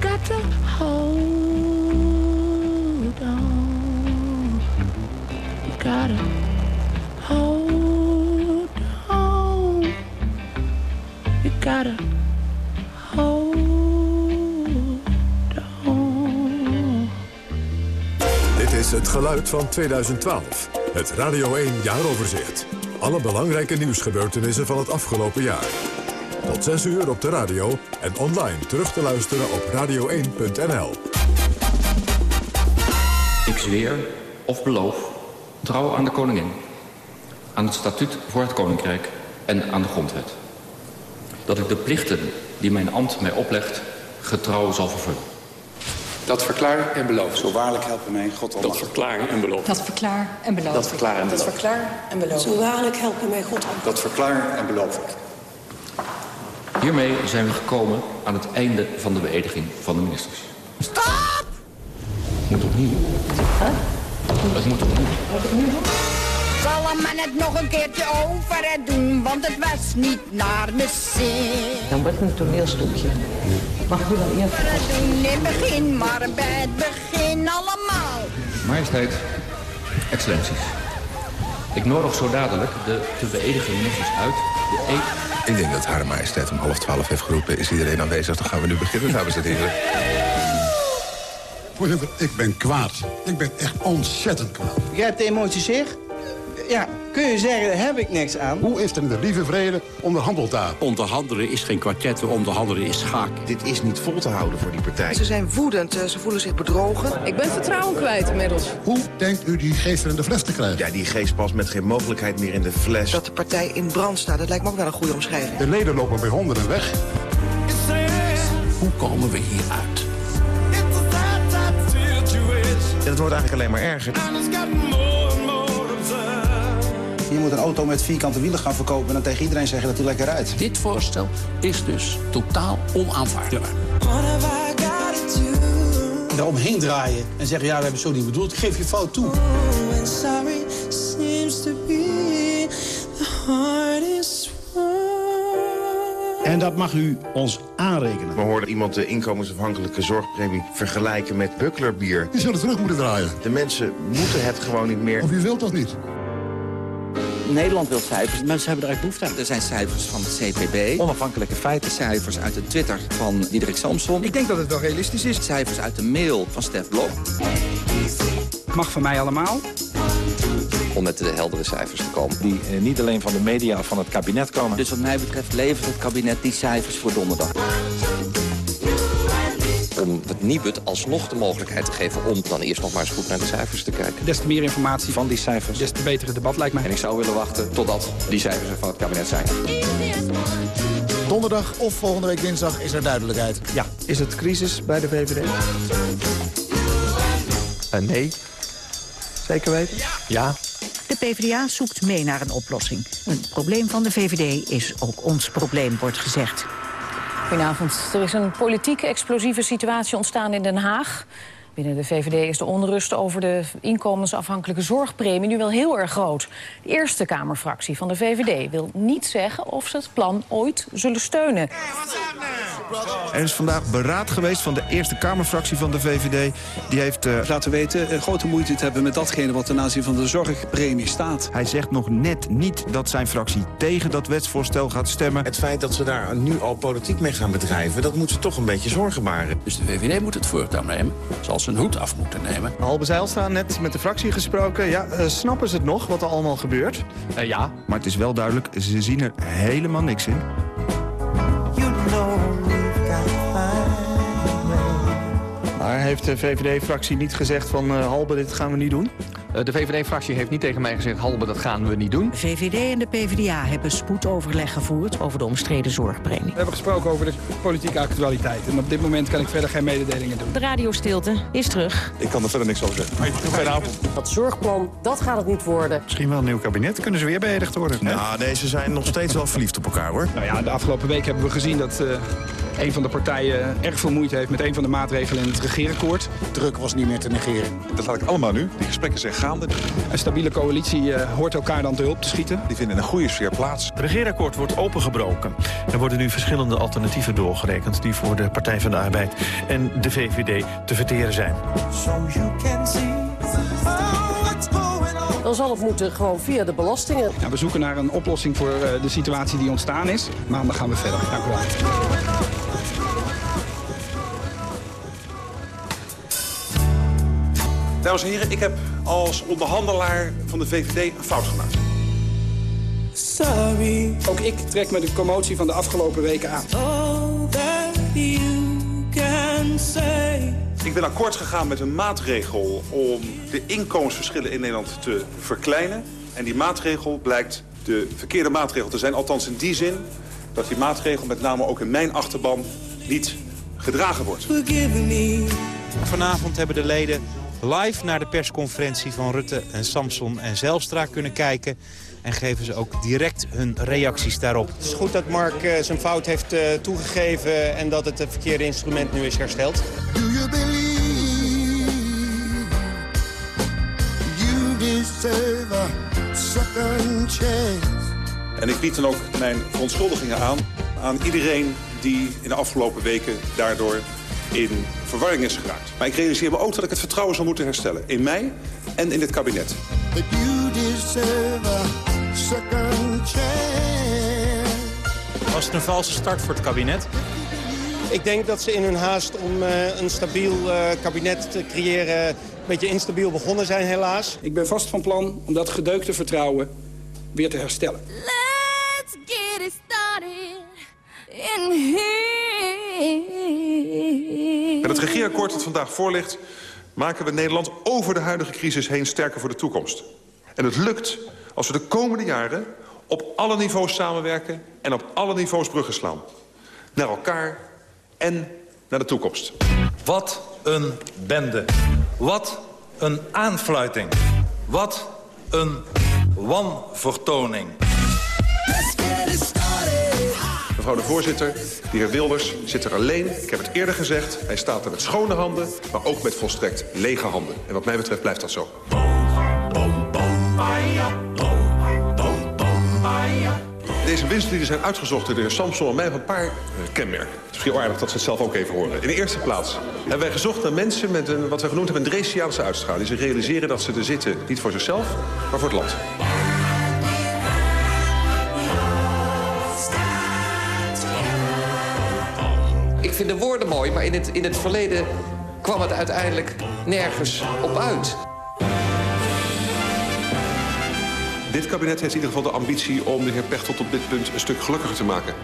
got to hold on. Gotta hold on. You hold. Dit is het geluid van 2012. Het Radio 1 jaaroverzicht. Alle belangrijke nieuwsgebeurtenissen van het afgelopen jaar. Tot 6 uur op de radio en online terug te luisteren op radio1.nl. Ik zweer of beloof trouw aan de koningin, aan het statuut voor het koninkrijk en aan de grondwet. Dat ik de plichten die mijn ambt mij oplegt getrouw zal vervullen. Dat verklaar en beloof. Zo waarlijk helpen mij God al. Dat verklaar en beloof. Dat verklaar en beloof. Dat verklaar en Dat beloof. verklaar en beloof. Zo waarlijk helpen mij God al. Dat verklaar en beloof ik. Hiermee zijn we gekomen aan het einde van de beëdiging van de ministers. Stop! Het moet opnieuw. Het moet opnieuw. Zal hem het nog een keertje over het doen, want het was niet naar mijn zin. Dan wordt het een toneelstukje. Mag u dan eerst? Het doen in het begin, maar bij het begin allemaal. Majesteit, excellenties. Ik nodig zo dadelijk de te beëdigen ministers uit de eed Ik denk dat Hare Majesteit om half twaalf heeft geroepen. Is iedereen aanwezig? Dan gaan we nu beginnen, dames en heren. Voorzitter, ik ben kwaad. Ik ben echt ontzettend kwaad. Jij hebt de emoties zeg? Ja, kun je zeggen, daar heb ik niks aan. Hoe is er in de lieve vrede onderhandeld daar? Onderhandelen is geen kwartet, onderhandelen is schaak. Dit is niet vol te houden voor die partij. Ze zijn woedend, eh, ze voelen zich bedrogen. Ik ben vertrouwen kwijt inmiddels. Hoe denkt u die geest er in de fles te krijgen? Ja, die geest past met geen mogelijkheid meer in de fles. Dat de partij in brand staat, dat lijkt me ook wel een goede omschrijving. De leden lopen bij honderden weg. Hoe komen we hier uit? Het wordt eigenlijk alleen maar erger. Je moet een auto met vierkante wielen gaan verkopen... en dan tegen iedereen zeggen dat hij lekker rijdt. Dit voorstel is dus totaal onaanvaardbaar. Daaromheen draaien en zeggen, ja, we hebben het zo niet bedoeld. Geef je fout toe. En dat mag u ons aanrekenen. We hoorden iemand de inkomensafhankelijke zorgpremie vergelijken met bucklerbier. Die zullen terug moeten draaien. De mensen moeten het gewoon niet meer. Of u wilt dat niet? Nederland wil cijfers. Mensen hebben er echt behoefte aan. Er zijn cijfers van het CPB. Onafhankelijke feiten. Cijfers uit de Twitter van Diederik Samson. Ik denk dat het wel realistisch is. Cijfers uit de mail van Stef Blok. Mag van mij allemaal. Om met de heldere cijfers te komen. Die eh, niet alleen van de media of van het kabinet komen. Dus wat mij betreft levert het kabinet die cijfers voor donderdag. Om het Nibud alsnog de mogelijkheid te geven om dan eerst nog maar eens goed naar de cijfers te kijken. Des te meer informatie Van die cijfers. des te beter het debat lijkt mij. En ik zou willen wachten totdat die cijfers er van het kabinet zijn. Donderdag of volgende week dinsdag is er duidelijkheid. Ja, is het crisis bij de VVD? Uh, nee. Zeker weten? Ja. De PvdA zoekt mee naar een oplossing. Een probleem van de VVD is ook ons probleem, wordt gezegd. Goedenavond. Er is een politieke explosieve situatie ontstaan in Den Haag. Binnen de VVD is de onrust over de inkomensafhankelijke zorgpremie nu wel heel erg groot. De Eerste Kamerfractie van de VVD wil niet zeggen of ze het plan ooit zullen steunen. Er is vandaag beraad geweest van de Eerste Kamerfractie van de VVD. Die heeft... Uh, Laten weten uh, grote moeite te hebben met datgene wat ten aanzien van de zorgpremie staat. Hij zegt nog net niet dat zijn fractie tegen dat wetsvoorstel gaat stemmen. Het feit dat ze daar nu al politiek mee gaan bedrijven... dat moet ze toch een beetje zorgen baren. Dus de VVD moet het voortouw nemen. Zal ze een hoed af moeten nemen. Halbe Zijlstra net met de fractie gesproken. Ja, uh, snappen ze het nog, wat er allemaal gebeurt? ja. Maar het is wel duidelijk, ze zien er helemaal niks in. Maar heeft de VVD-fractie niet gezegd van uh, Halbe, dit gaan we niet doen? Uh, de VVD-fractie heeft niet tegen mij gezegd, Halbe, dat gaan we niet doen. VVD en de PvdA hebben spoedoverleg gevoerd over de omstreden zorgpremie. We hebben gesproken over de politieke actualiteit. En op dit moment kan ik verder geen mededelingen doen. De radiostilte is terug. Ik kan er verder niks over zeggen. Fijne avond. Dat zorgplan, dat gaat het niet worden. Misschien wel een nieuw kabinet. Kunnen ze weer beëdigd worden? Nou, nee, ze zijn nog steeds wel verliefd op elkaar, hoor. Nou ja, de afgelopen week hebben we gezien dat... Uh, een van de partijen erg veel moeite heeft met een van de maatregelen in het regeerakkoord. Druk was niet meer te negeren. Dat laat ik allemaal nu. Die gesprekken zijn gaande. Een stabiele coalitie uh, hoort elkaar dan te hulp te schieten. Die vinden een goede sfeer plaats. Het regeerakkoord wordt opengebroken. Er worden nu verschillende alternatieven doorgerekend... die voor de Partij van de Arbeid en de VVD te verteren zijn. Dan zal het moeten gewoon via de belastingen. Ja, we zoeken naar een oplossing voor uh, de situatie die ontstaan is. Maandag gaan we verder. Dank u wel. Dames en heren, ik heb als onderhandelaar van de VVD een fout gemaakt. Sorry. Ook ik trek me de commotie van de afgelopen weken aan. All that you can say. Ik ben akkoord gegaan met een maatregel om de inkomensverschillen in Nederland te verkleinen. En die maatregel blijkt de verkeerde maatregel te zijn. Althans in die zin dat die maatregel met name ook in mijn achterban niet gedragen wordt. Forgive me. Vanavond hebben de leden live naar de persconferentie van Rutte en Samson en Zelstra kunnen kijken. En geven ze ook direct hun reacties daarop. Het is goed dat Mark eh, zijn fout heeft eh, toegegeven en dat het het verkeerde instrument nu is hersteld. Do you believe you deserve a second chance? En ik bied dan ook mijn verontschuldigingen aan aan iedereen die in de afgelopen weken daardoor in verwarring is geraakt. Maar ik realiseer me ook dat ik het vertrouwen zal moeten herstellen. In mij en in dit kabinet. That you deserve a second chance. Was het een valse start voor het kabinet? Ik denk dat ze in hun haast om eh, een stabiel eh, kabinet te creëren... een beetje instabiel begonnen zijn helaas. Ik ben vast van plan om dat gedeukte vertrouwen weer te herstellen. Let's get it started in here. Met het regeerakkoord dat vandaag voor ligt... maken we Nederland over de huidige crisis heen sterker voor de toekomst. En het lukt als we de komende jaren op alle niveaus samenwerken... en op alle niveaus bruggen slaan. Naar elkaar en naar de toekomst. Wat een bende. Wat een aanfluiting. Wat een wanvertoning. Mevrouw de voorzitter, de heer Wilders zit er alleen. Ik heb het eerder gezegd. Hij staat er met schone handen, maar ook met volstrekt lege handen. En wat mij betreft blijft dat zo. Deze winstlieden zijn uitgezocht door de heer Samson en mij op een paar eh, kenmerken. Het is wel aardig dat ze het zelf ook even horen. In de eerste plaats hebben wij gezocht naar mensen met een, wat wij genoemd hebben, een Dresiaanse uitstraling. Zich realiseren dat ze er zitten, niet voor zichzelf, maar voor het land. Ik vind de woorden mooi, maar in het, in het verleden kwam het uiteindelijk nergens op uit. Dit kabinet heeft in ieder geval de ambitie om de heer Pechtold op dit punt een stuk gelukkiger te maken.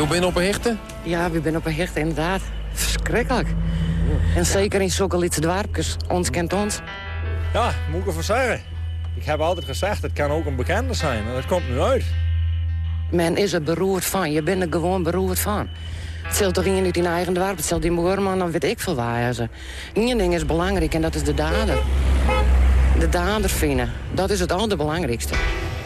Je bent op een hechte? Ja, we zijn op een hechte, inderdaad. Verschrikkelijk. En zeker in zulke lietse dwarpjes. Ons kent ons. Ja, moet ik ervoor zeggen. Ik heb altijd gezegd, het kan ook een bekende zijn. En dat komt nu uit. Men is er beroerd van. Je bent er gewoon beroerd van. Het zult toch niet in eigen dorp. Het zult in Boerman, dan weet ik veel waar ze. Eén ding is belangrijk en dat is de dader. De dader vinden. Dat is het allerbelangrijkste.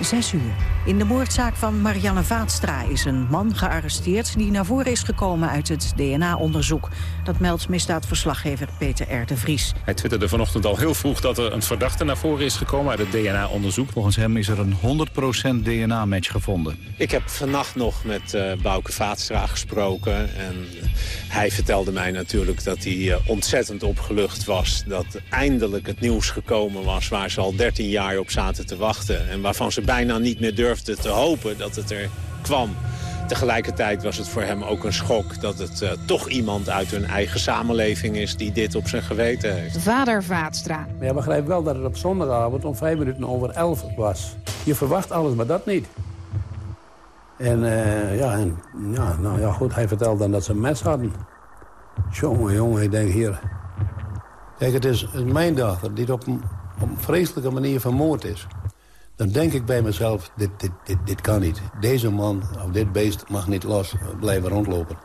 Zes uur. In de moordzaak van Marianne Vaatstra is een man gearresteerd... die naar voren is gekomen uit het DNA-onderzoek. Dat meldt misdaadverslaggever Peter R. de Vries. Hij twitterde vanochtend al heel vroeg dat er een verdachte naar voren is gekomen... uit het DNA-onderzoek. Volgens hem is er een 100% DNA-match gevonden. Ik heb vannacht nog met uh, Bouke Vaatstra gesproken. En hij vertelde mij natuurlijk dat hij uh, ontzettend opgelucht was... dat eindelijk het nieuws gekomen was waar ze al 13 jaar op zaten te wachten... en waarvan ze bijna niet meer durfden te hopen dat het er kwam. Tegelijkertijd was het voor hem ook een schok dat het uh, toch iemand uit hun eigen samenleving is die dit op zijn geweten heeft. Vader Vaatstra. Maar je begrijpt wel dat het op zondagavond om vijf minuten over elf was. Je verwacht alles, maar dat niet. En, uh, ja, en ja, nou ja, goed, hij vertelde dan dat ze een mes hadden. Jongen, jongen, ik denk hier... Kijk, het is mijn dochter die op een, op een vreselijke manier vermoord is dan denk ik bij mezelf, dit, dit, dit, dit kan niet. Deze man of dit beest mag niet los blijven rondlopen.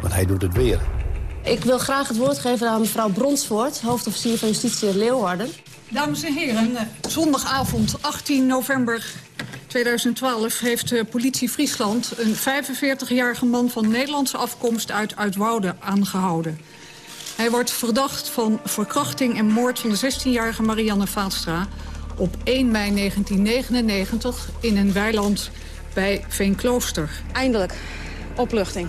Want hij doet het weer. Ik wil graag het woord geven aan mevrouw Bronsvoort... hoofdofficier van Justitie Leeuwarden. Dames en heren, zondagavond 18 november 2012 heeft de politie Friesland... een 45-jarige man van Nederlandse afkomst uit Uitwoude aangehouden. Hij wordt verdacht van verkrachting en moord van de 16-jarige Marianne Vaatstra op 1 mei 1999 in een weiland bij Veenklooster. Eindelijk. Opluchting.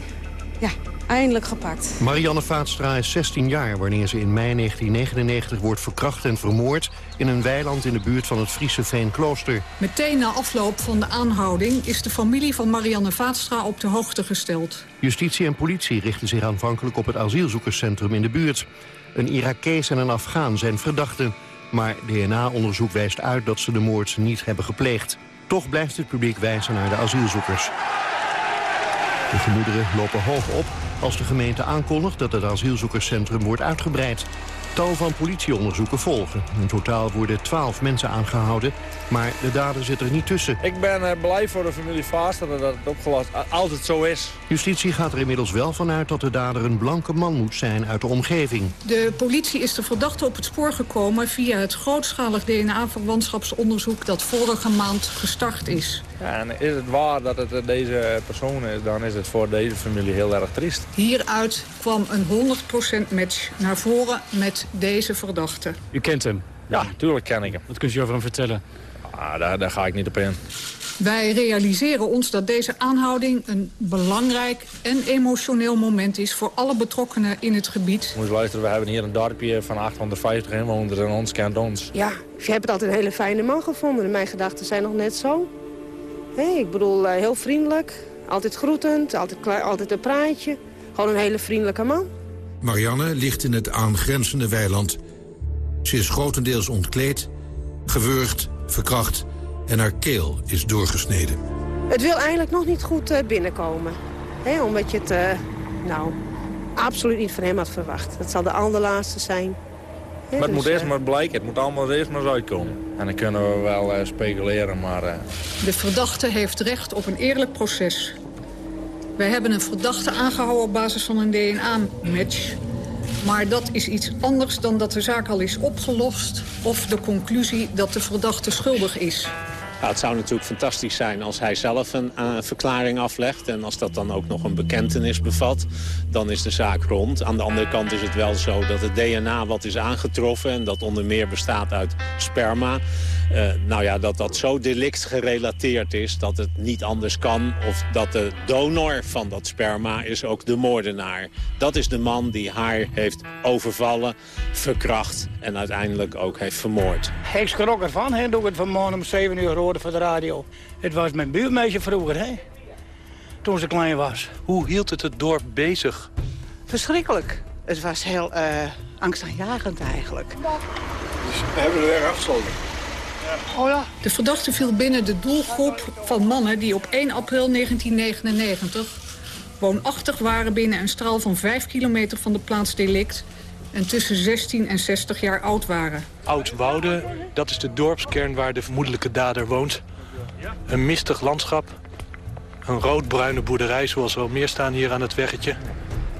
Ja, eindelijk gepakt. Marianne Vaatstra is 16 jaar wanneer ze in mei 1999 wordt verkracht en vermoord... in een weiland in de buurt van het Friese Veenklooster. Meteen na afloop van de aanhouding is de familie van Marianne Vaatstra op de hoogte gesteld. Justitie en politie richten zich aanvankelijk op het asielzoekerscentrum in de buurt. Een Irakees en een Afghaan zijn verdachten. Maar DNA-onderzoek wijst uit dat ze de moord niet hebben gepleegd. Toch blijft het publiek wijzen naar de asielzoekers. De gemoederen lopen hoog op als de gemeente aankondigt dat het asielzoekerscentrum wordt uitgebreid. Tal van politieonderzoeken volgen. In totaal worden twaalf mensen aangehouden, maar de dader zit er niet tussen. Ik ben uh, blij voor de familie Vaster dat het opgelost altijd zo is. Justitie gaat er inmiddels wel vanuit dat de dader een blanke man moet zijn uit de omgeving. De politie is de verdachte op het spoor gekomen via het grootschalig DNA-verwantschapsonderzoek dat vorige maand gestart is. Ja, en is het waar dat het deze persoon is, dan is het voor deze familie heel erg triest. Hieruit kwam een 100% match naar voren met deze verdachte. U kent hem? Ja, natuurlijk ken ik hem. Wat kunt u over hem vertellen? Ah, daar, daar ga ik niet op in. Wij realiseren ons dat deze aanhouding een belangrijk en emotioneel moment is... voor alle betrokkenen in het gebied. Moet je luisteren, we hebben hier een dorpje van 850 inwoners en ons kent ons. Ja, je hebt altijd een hele fijne man gevonden. Mijn gedachten zijn nog net zo. Hey, ik bedoel, heel vriendelijk, altijd groetend, altijd, altijd een praatje. Gewoon een hele vriendelijke man. Marianne ligt in het aangrenzende weiland. Ze is grotendeels ontkleed, gewurgd, verkracht en haar keel is doorgesneden. Het wil eigenlijk nog niet goed uh, binnenkomen. Omdat je het, uh, nou, absoluut niet van hem had verwacht. Het zal de allerlaatste zijn. Maar het dus, moet eerst maar blijken, het moet allemaal eerst maar eens uitkomen. En dan kunnen we wel uh, speculeren, maar... De verdachte heeft recht op een eerlijk proces. Wij hebben een verdachte aangehouden op basis van een DNA-match. Maar dat is iets anders dan dat de zaak al is opgelost... of de conclusie dat de verdachte schuldig is. Het zou natuurlijk fantastisch zijn als hij zelf een uh, verklaring aflegt. En als dat dan ook nog een bekentenis bevat, dan is de zaak rond. Aan de andere kant is het wel zo dat het DNA wat is aangetroffen... en dat onder meer bestaat uit sperma... Uh, nou ja, dat dat zo delict gerelateerd is dat het niet anders kan. Of dat de donor van dat sperma is ook de moordenaar. Dat is de man die haar heeft overvallen, verkracht en uiteindelijk ook heeft vermoord. Ik schrok ervan, hè, toen ik het vanmorgen om 7 uur voor de radio. Het was mijn buurmeisje vroeger, hè, toen ze klein was. Hoe hield het het dorp bezig? Verschrikkelijk. Het was heel uh, angstaanjagend eigenlijk. Dus we hebben er weer afgesloten. Oh ja. De verdachte viel binnen de doelgroep van mannen die op 1 april 1999 woonachtig waren binnen een straal van 5 kilometer van de plaats delict... en tussen 16 en 60 jaar oud waren. Oud-Woude, dat is de dorpskern waar de vermoedelijke dader woont. Een mistig landschap. Een roodbruine boerderij, zoals wel meer staan hier aan het weggetje.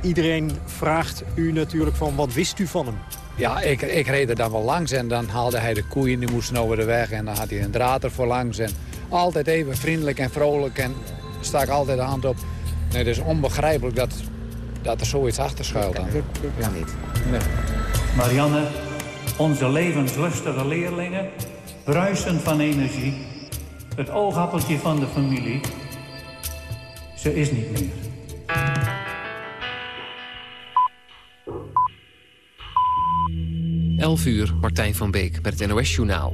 Iedereen vraagt u natuurlijk van wat wist u van hem? Ja, ik, ik reed er dan wel langs en dan haalde hij de koeien, die moesten over de weg. En dan had hij een draad er voor langs. En altijd even vriendelijk en vrolijk en stak altijd de hand op. Nee, het is onbegrijpelijk dat, dat er zoiets achter schuilt. Dan. Ja, niet. Nee. Marianne, onze levenslustige leerlingen, bruisend van energie, het oogappeltje van de familie, ze is niet meer. 11 uur, Martijn van Beek met het NOS-journaal.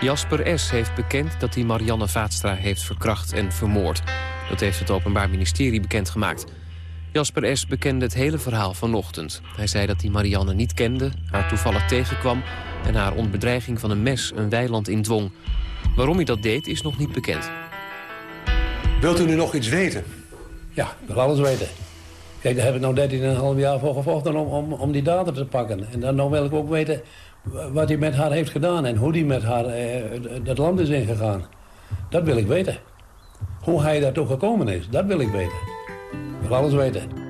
Jasper S. heeft bekend dat hij Marianne Vaatstra heeft verkracht en vermoord. Dat heeft het Openbaar Ministerie bekendgemaakt. Jasper S. bekende het hele verhaal vanochtend. Hij zei dat hij Marianne niet kende, haar toevallig tegenkwam... en haar onder bedreiging van een mes een weiland indwong. Waarom hij dat deed, is nog niet bekend. Wilt u nu nog iets weten? Ja, ik wil alles weten. Kijk, daar heb ik nou 13,5 jaar voor gevochten om, om, om die dader te pakken. En dan nou wil ik ook weten wat hij met haar heeft gedaan... en hoe hij met haar eh, dat land is ingegaan. Dat wil ik weten. Hoe hij daartoe gekomen is, dat wil ik weten. Wil alles weten.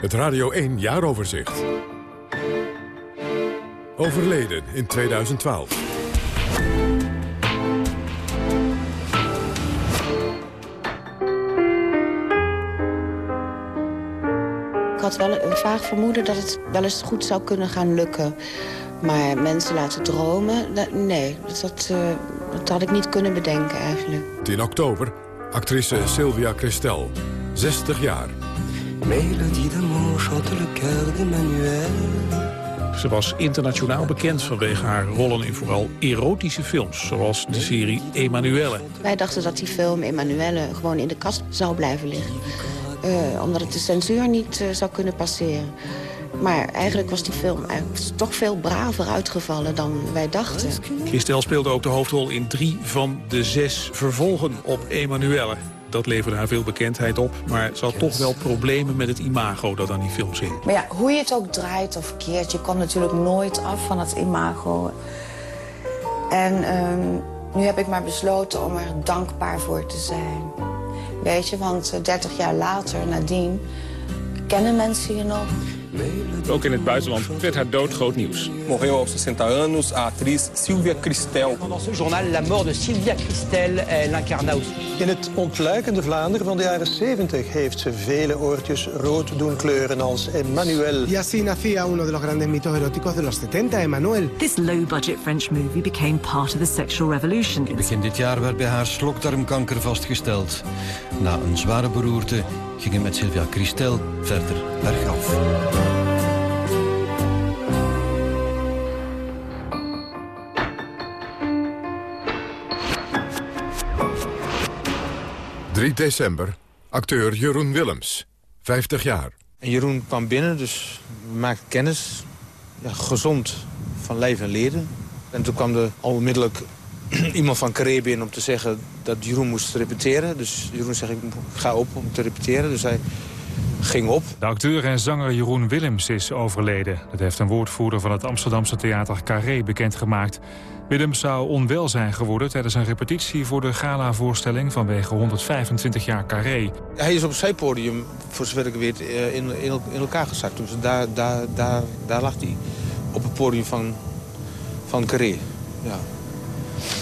Het Radio 1 Jaaroverzicht. Overleden in 2012. Ik had wel een vaag vermoeden dat het wel eens goed zou kunnen gaan lukken. Maar mensen laten dromen, dat, nee, dat, uh, dat had ik niet kunnen bedenken eigenlijk. 10 oktober, actrice Sylvia Christel, 60 jaar. Mélodie d'amour chante le cœur d'Emmanuel. Ze was internationaal bekend vanwege haar rollen in vooral erotische films... zoals de serie Emanuelle. Wij dachten dat die film Emanuelle gewoon in de kast zou blijven liggen. Uh, omdat het de censuur niet uh, zou kunnen passeren. Maar eigenlijk was die film toch veel braver uitgevallen dan wij dachten. Christel speelde ook de hoofdrol in drie van de zes vervolgen op Emanuelle. Dat leverde haar veel bekendheid op, maar ze had toch wel problemen met het imago dat aan die film zit. Maar ja, hoe je het ook draait of keert, je kan natuurlijk nooit af van het imago. En uh, nu heb ik maar besloten om er dankbaar voor te zijn. Weet je, want 30 jaar later, nadien, kennen mensen je nog. Ook in het buitenland werd haar dood groot nieuws. Morreu aos 60 anos a atriz Silvia Christel. Dans ce journal, la mort de Sylvia Christel. In het ontluikende Vlaanderen van de jaren 70 heeft ze vele oortjes rood doen kleuren als Emmanuel. Y así nacía uno de los grandes mitos eróticos de los 70, Emmanuel. This low-budget French movie became part of the sexual revolution. Begin dit jaar werd bij haar slokdarmkanker vastgesteld. Na een zware beroerte ging het met Sylvia Christel verder bergaf. 3 december, acteur Jeroen Willems, 50 jaar. En Jeroen kwam binnen, dus we maakten kennis. Ja, gezond van leven en leren. En toen kwam er al onmiddellijk iemand van binnen om te zeggen dat Jeroen moest repeteren. Dus Jeroen zegt, ik ga op om te repeteren. Dus hij ging op. De acteur en zanger Jeroen Willems is overleden. Dat heeft een woordvoerder van het Amsterdamse theater Carré bekendgemaakt. Willems zou onwel zijn geworden tijdens een repetitie voor de gala-voorstelling vanwege 125 jaar Carré. Hij is op het zijpodium, voor zover ik weet, eh, in, in, in elkaar gezakt. Dus daar, daar, daar, daar lag hij, op het podium van, van Carré. Ja.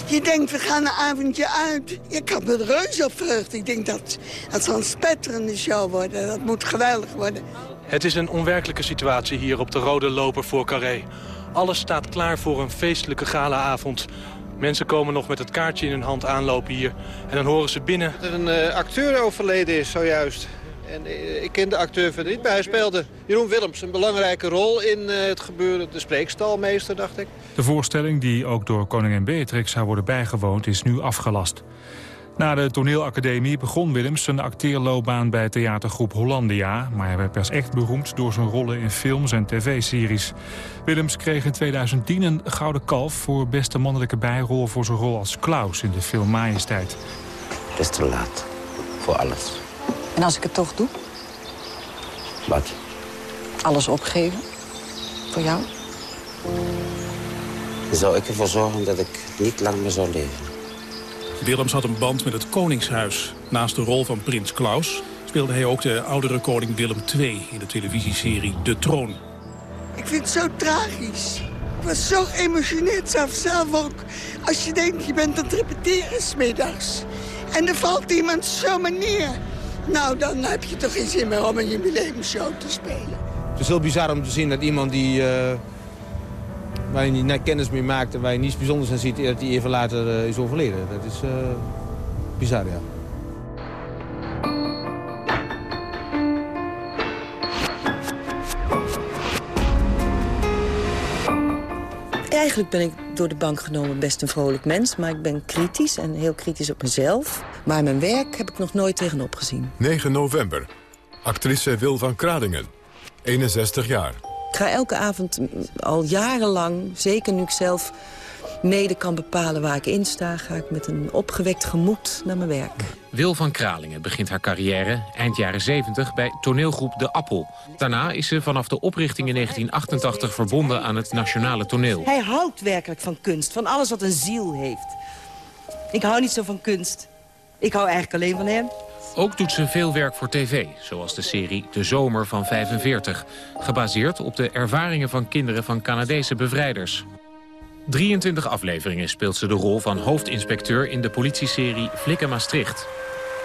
Je denkt, we gaan een avondje uit. Ik had me reuze op. Ik denk dat het zal een spetterende show worden. Dat moet geweldig worden. Het is een onwerkelijke situatie hier op de rode loper voor Carré. Alles staat klaar voor een feestelijke galaavond. Mensen komen nog met het kaartje in hun hand aanlopen hier. En dan horen ze binnen... Dat er een uh, acteur overleden is zojuist. En uh, ik ken de acteur verder niet, maar hij speelde Jeroen Willems. Een belangrijke rol in uh, het gebeuren. De spreekstalmeester, dacht ik. De voorstelling, die ook door koningin Beatrix zou worden bijgewoond, is nu afgelast. Na de toneelacademie begon Willems zijn acteerloopbaan bij theatergroep Hollandia... maar hij werd pas echt beroemd door zijn rollen in films en tv-series. Willems kreeg in 2010 een Gouden Kalf voor beste mannelijke bijrol... voor zijn rol als Klaus in de film Majesteit. Het is te laat. Voor alles. En als ik het toch doe? Wat? Alles opgeven? Voor jou? Zou ik ervoor zorgen dat ik niet lang meer zou leven. Willems had een band met het Koningshuis. Naast de rol van prins Klaus speelde hij ook de oudere koning Willem II... in de televisieserie De Troon. Ik vind het zo tragisch. Ik was zo geëmotioneerd zelf, zelf ook. Als je denkt, je bent aan het repeteren smiddags. En er valt iemand zomaar neer. Nou, dan heb je toch geen zin meer om een jubileumshow te spelen. Het is heel bizar om te zien dat iemand die... Uh, waar je niet kennis mee maakt en waar je niets bijzonders aan ziet... dat hij even later uh, is overleden. Dat is uh, bizar, ja. Eigenlijk ben ik door de bank genomen best een vrolijk mens. Maar ik ben kritisch en heel kritisch op mezelf. Maar mijn werk heb ik nog nooit tegenop gezien. 9 november. Actrice Wil van Kralingen, 61 jaar. Ik ga elke avond al jarenlang, zeker nu ik zelf mede kan bepalen waar ik in sta... ga ik met een opgewekt gemoed naar mijn werk. Wil van Kralingen begint haar carrière eind jaren 70 bij toneelgroep De Appel. Daarna is ze vanaf de oprichting in 1988 verbonden aan het nationale toneel. Hij houdt werkelijk van kunst, van alles wat een ziel heeft. Ik hou niet zo van kunst. Ik hou eigenlijk alleen van hem. Ook doet ze veel werk voor tv, zoals de serie De Zomer van 45. Gebaseerd op de ervaringen van kinderen van Canadese bevrijders. 23 afleveringen speelt ze de rol van hoofdinspecteur in de politieserie Flikken Maastricht.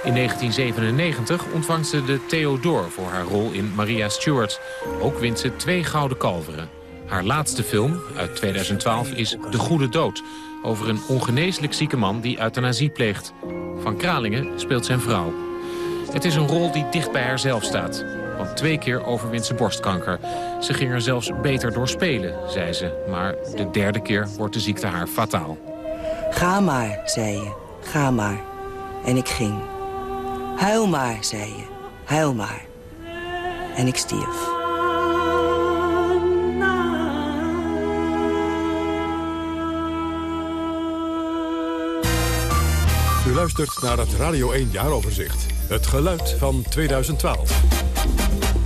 In 1997 ontvangt ze de Theodore voor haar rol in Maria Stewart. Ook wint ze twee gouden kalveren. Haar laatste film, uit 2012, is De Goede Dood... over een ongeneeslijk zieke man die euthanasie pleegt. Van Kralingen speelt zijn vrouw. Het is een rol die dicht bij haarzelf staat. Want twee keer overwint ze borstkanker. Ze ging er zelfs beter door spelen, zei ze. Maar de derde keer wordt de ziekte haar fataal. Ga maar, zei je. Ga maar. En ik ging. Huil maar, zei je. Huil maar. En ik stierf. luistert naar het Radio 1 Jaaroverzicht. Het geluid van 2012.